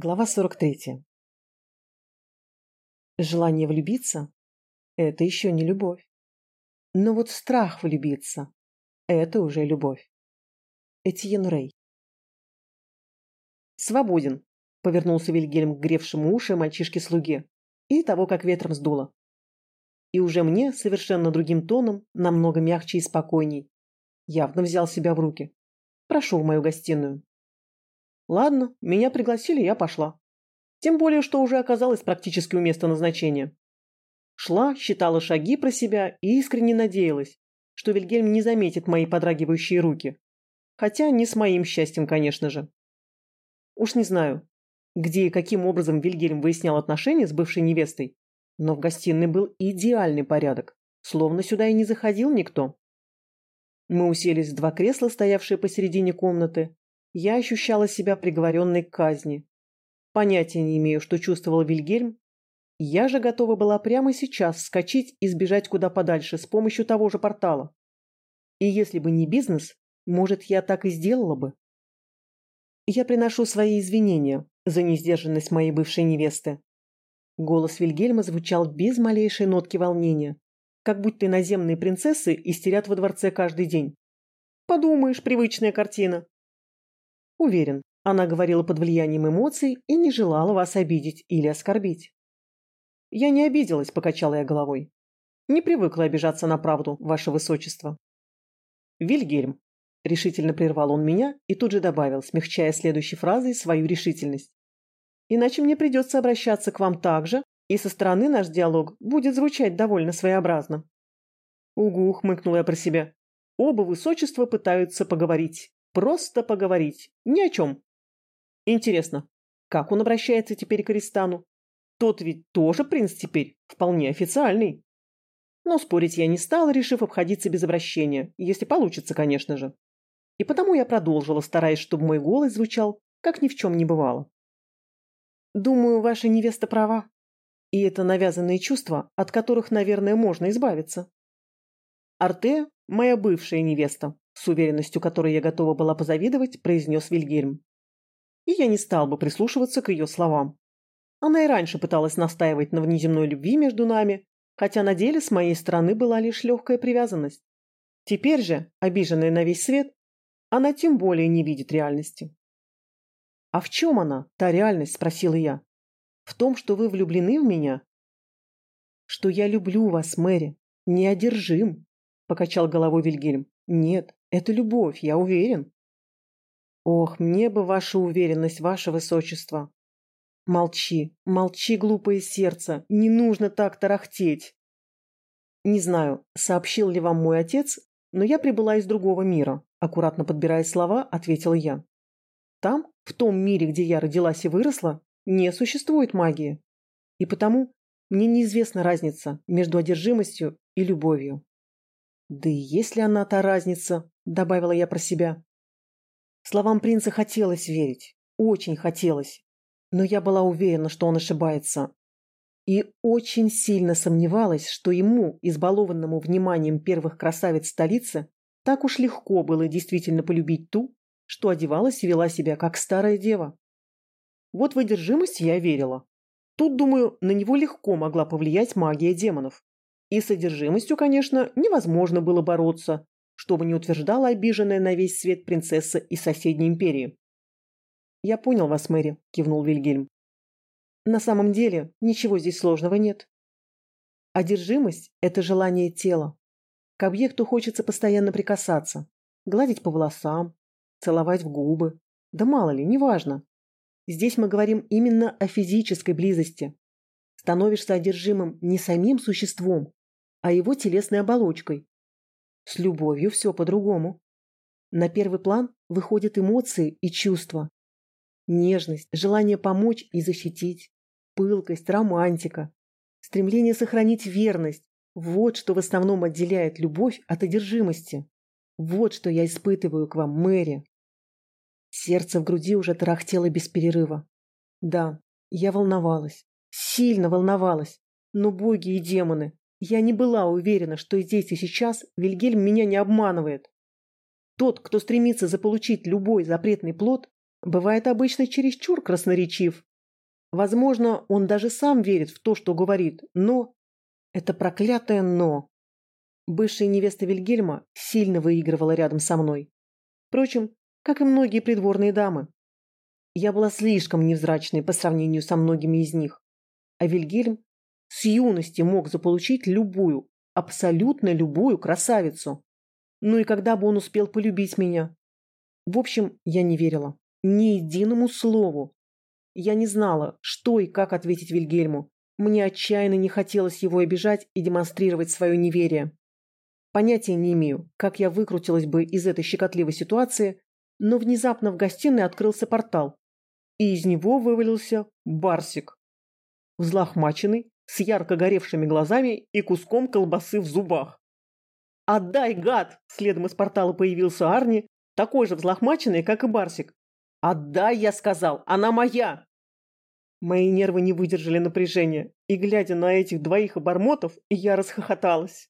Глава 43. Желание влюбиться – это еще не любовь. Но вот страх влюбиться – это уже любовь. Этьен Рей. «Свободен», – повернулся Вильгельм к гревшему уши мальчишке-слуге, и того, как ветром сдуло. И уже мне, совершенно другим тоном, намного мягче и спокойней, явно взял себя в руки. «Прошу в мою гостиную». Ладно, меня пригласили, я пошла. Тем более, что уже оказалась практически у места назначения. Шла, считала шаги про себя и искренне надеялась, что Вильгельм не заметит мои подрагивающие руки. Хотя не с моим счастьем, конечно же. Уж не знаю, где и каким образом Вильгельм выяснял отношения с бывшей невестой, но в гостиной был идеальный порядок, словно сюда и не заходил никто. Мы уселись в два кресла, стоявшие посередине комнаты, я ощущала себя приговоренной к казни. Понятия не имею, что чувствовал Вильгельм. Я же готова была прямо сейчас вскочить и сбежать куда подальше с помощью того же портала. И если бы не бизнес, может, я так и сделала бы. Я приношу свои извинения за несдержанность моей бывшей невесты. Голос Вильгельма звучал без малейшей нотки волнения, как будто иноземные принцессы истерят во дворце каждый день. Подумаешь, привычная картина. Уверен, она говорила под влиянием эмоций и не желала вас обидеть или оскорбить. Я не обиделась, покачала я головой. Не привыкла обижаться на правду, ваше высочество. Вильгельм, решительно прервал он меня и тут же добавил, смягчая следующей фразой свою решительность. Иначе мне придется обращаться к вам так же, и со стороны наш диалог будет звучать довольно своеобразно. Угу, хмыкнула я про себя. Оба высочества пытаются поговорить. Просто поговорить. Ни о чем. Интересно, как он обращается теперь к Аристану? Тот ведь тоже принц теперь, вполне официальный. Но спорить я не стала, решив обходиться без обращения, если получится, конечно же. И потому я продолжила, стараясь, чтобы мой голос звучал, как ни в чем не бывало. Думаю, ваша невеста права. И это навязанные чувства, от которых, наверное, можно избавиться. Арте – моя бывшая невеста, с уверенностью которой я готова была позавидовать, произнес Вильгельм. И я не стал бы прислушиваться к ее словам. Она и раньше пыталась настаивать на внеземной любви между нами, хотя на деле с моей стороны была лишь легкая привязанность. Теперь же, обиженная на весь свет, она тем более не видит реальности. «А в чем она, та реальность?» – спросила я. «В том, что вы влюблены в меня?» «Что я люблю вас, Мэри, неодержим», – покачал головой Вильгельм. «Нет, это любовь, я уверен. Ох, мне бы ваша уверенность, ваше высочество. Молчи, молчи, глупое сердце, не нужно так тарахтеть. Не знаю, сообщил ли вам мой отец, но я прибыла из другого мира, аккуратно подбирая слова, ответил я. Там, в том мире, где я родилась и выросла, не существует магии. И потому мне неизвестна разница между одержимостью и любовью. Да и есть ли она та разница, добавила я про себя. Словам принца хотелось верить, очень хотелось, но я была уверена, что он ошибается. И очень сильно сомневалась, что ему, избалованному вниманием первых красавиц столицы, так уж легко было действительно полюбить ту, что одевалась и вела себя как старая дева. Вот в одержимость я верила. Тут, думаю, на него легко могла повлиять магия демонов. И с одержимостью, конечно, невозможно было бороться, чтобы не утверждала обиженная на весь свет принцесса из соседней империи. «Я понял вас, Мэри», – кивнул Вильгельм. «На самом деле ничего здесь сложного нет. Одержимость – это желание тела. К объекту хочется постоянно прикасаться, гладить по волосам, целовать в губы. Да мало ли, неважно. Здесь мы говорим именно о физической близости. Становишься одержимым не самим существом, а его телесной оболочкой. С любовью все по-другому. На первый план выходят эмоции и чувства. Нежность, желание помочь и защитить, пылкость, романтика, стремление сохранить верность – вот что в основном отделяет любовь от одержимости. Вот что я испытываю к вам, Мэри. Сердце в груди уже тарахтело без перерыва. Да, я волновалась, сильно волновалась, но боги и демоны, я не была уверена, что здесь и сейчас Вильгельм меня не обманывает. Тот, кто стремится заполучить любой запретный плод, бывает обычно чересчур красноречив Возможно, он даже сам верит в то, что говорит, но... Это проклятое «но». Бывшая невеста Вильгельма сильно выигрывала рядом со мной. Впрочем, как и многие придворные дамы. Я была слишком невзрачной по сравнению со многими из них. А Вильгельм с юности мог заполучить любую, абсолютно любую красавицу. Ну и когда бы он успел полюбить меня? В общем, я не верила. Ни единому слову. Я не знала, что и как ответить Вильгельму. Мне отчаянно не хотелось его обижать и демонстрировать свое неверие. Понятия не имею, как я выкрутилась бы из этой щекотливой ситуации, но внезапно в гостиной открылся портал, и из него вывалился Барсик. Взлохмаченный, с ярко горевшими глазами и куском колбасы в зубах. «Отдай, гад!» Следом из портала появился Арни, такой же взлохмаченный, как и Барсик. «Отдай, я сказал! Она моя!» Мои нервы не выдержали напряжения, и, глядя на этих двоих обормотов, я расхохоталась.